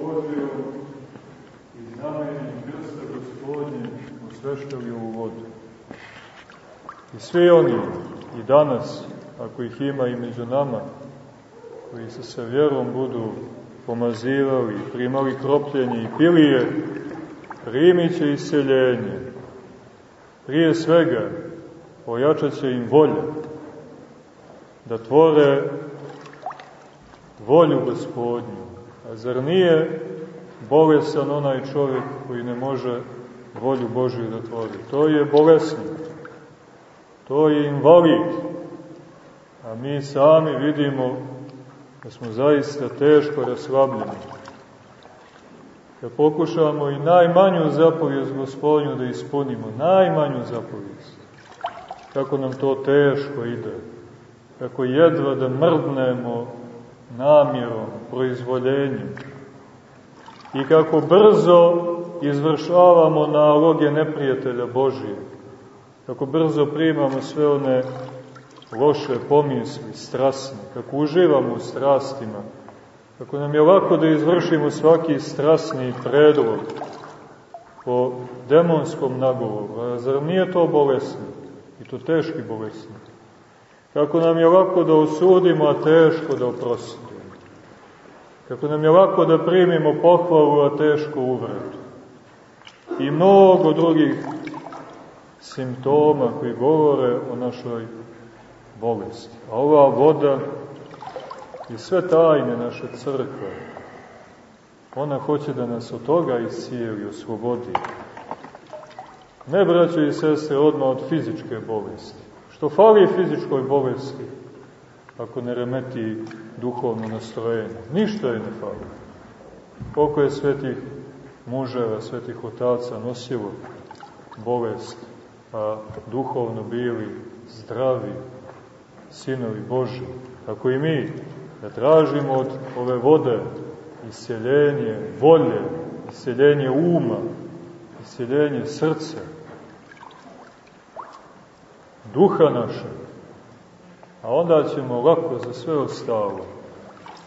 Božijom i znamenjem krsta gospodnje osveštali ovu vodu. I svi oni i danas, ako ih ima i među nama, koji se sa vjerom budu pomazivali, primali kropljenje i pili je, primit će iseljenje. Prije svega, ojačat će im volje, da tvore volju gospodnju. A zar nije bolesan onaj čovjek koji ne može volju Božju da tvori? To je bolesnik, to je invalid. A mi sami vidimo da smo zaista teško raslabljeni. Da pokušamo i najmanju zapovijest gospodnju da ispunimo, najmanju zapovijest. Kako nam to teško ide. Kako jedva da mrdnemo namjerom, proizvoljenjem. I kako brzo izvršavamo naloge neprijatelja Božije. Kako brzo primamo sve one loše pomisli, strasne, kako uživamo u strastima, kako nam je lako da izvršimo svaki strasni predlog po demonskom nagovoru, a zar nije to bolesno? I to teški bolesno. Kako nam je lako da osudimo, a teško da oprostimo. Kako nam je lako da primimo pohvalu, a teško uvredu. I mnogo drugih simptoma koji govore o našoj bolesti. A ova voda i sve tajne naše crkve, ona hoće da nas od toga iscijeli, oslobodi. Ne, braćo i sestre, odmah od fizičke bolesti. Što fali fizičkoj bolesti, ako ne remeti duhovno nastrojenje? Ništa je ne fali. Koliko je svetih muževa, svetih otaca nosilo bolest, a duhovno bili zdravi, sinovi Boži, tako i mi, da tražimo od ove vode isjeljenje volje, isjeljenje uma, isjeljenje srca, duha naše, a onda ćemo lako za sve ostalo.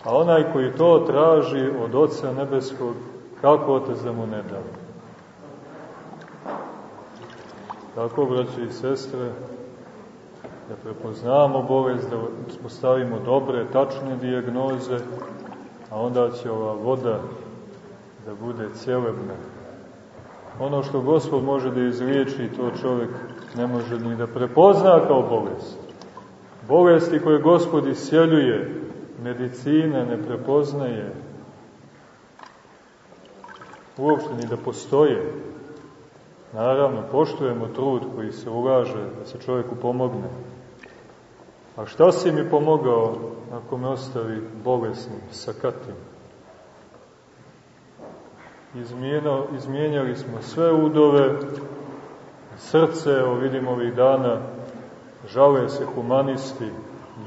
A onaj koji to traži od Oca Nebeskog, kako Otac da mu ne da? Tako, braći i sestre, da prepoznamo bolest, da postavimo dobre, tačne dijagnoze, a onda će ova voda da bude celebna. Ono što Gospod može da izliječi, to čovjek ne može ni da prepozna kao bolest. Bolesti koje Gospod isjeljuje, medicina ne prepoznaje, uopšte ni da postoje. Naravno, poštujemo trud koji se ulaže da se čovjeku pomogne. A šta si mi pomogao ako me ostavi bolesnim, sakatim? Izmijeno, izmijenjali smo sve udove, srce, evo vidimo ovih dana, žale se humanisti,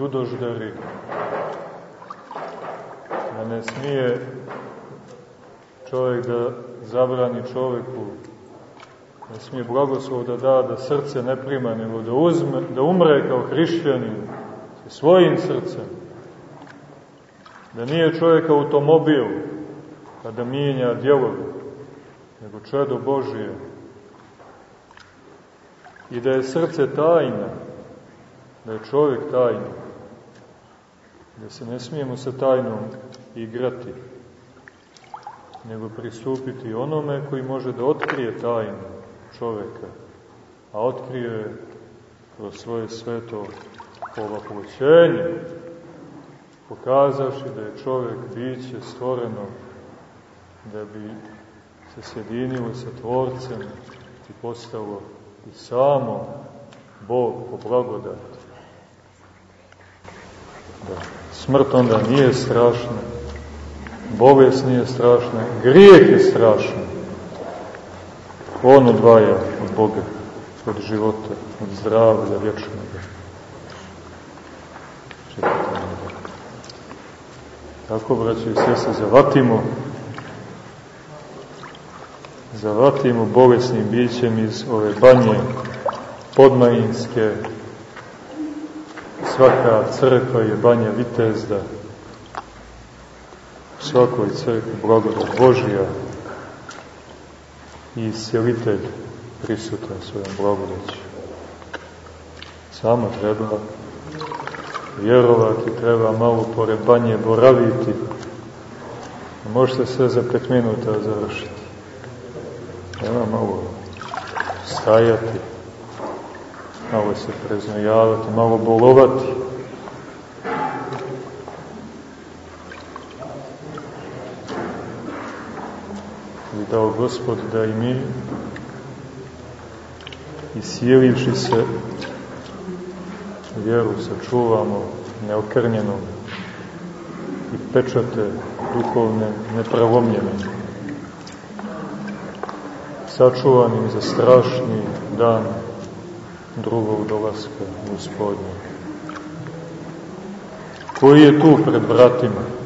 ljudoždari, da ne smije čovjek da zabrani čovjeku, ne smije blagoslov da da, da srce ne prima, nego da, uzme, da umre kao hrišćanin, svojim srcem, da nije čovjek automobil, kada mijenja djelove, nego čedo Božije, i da je srce tajna, da je čovjek tajna, da se ne smijemo sa tajnom igrati, nego pristupiti onome koji može da otkrije tajnu čoveka, a otkrije kroz svoje sveto ovaploćenje, pokazavši da je čovek biće stvoreno da bi se sjedinilo sa Tvorcem i postalo i samo Bog po blagodati. Da. Smrt onda nije strašna, bolest nije strašna, grijeh je strašan. On odvaja od Boga, od života, od zdravlja vječnog. Tako, braći i sve se zavatimo, zavatimo bolesnim bićem iz ove banje podmajinske, svaka crkva je banja vitezda, svakoj crkvi blagodat Božija i iscijelitelj prisutan svojom blagodaću. Samo treba vjerovati, treba malo pored banje boraviti. Možete sve za pet minuta završiti. Treba malo stajati, malo se preznojavati, malo bolovati. I dao Gospod da i mi, isjelivši se, vjeru sačuvamo neokrnjenom i pečate duhovne neprelomljene, sačuvanim za strašni dan drugog dolaska gospodnja. Koji je tu pred vratima?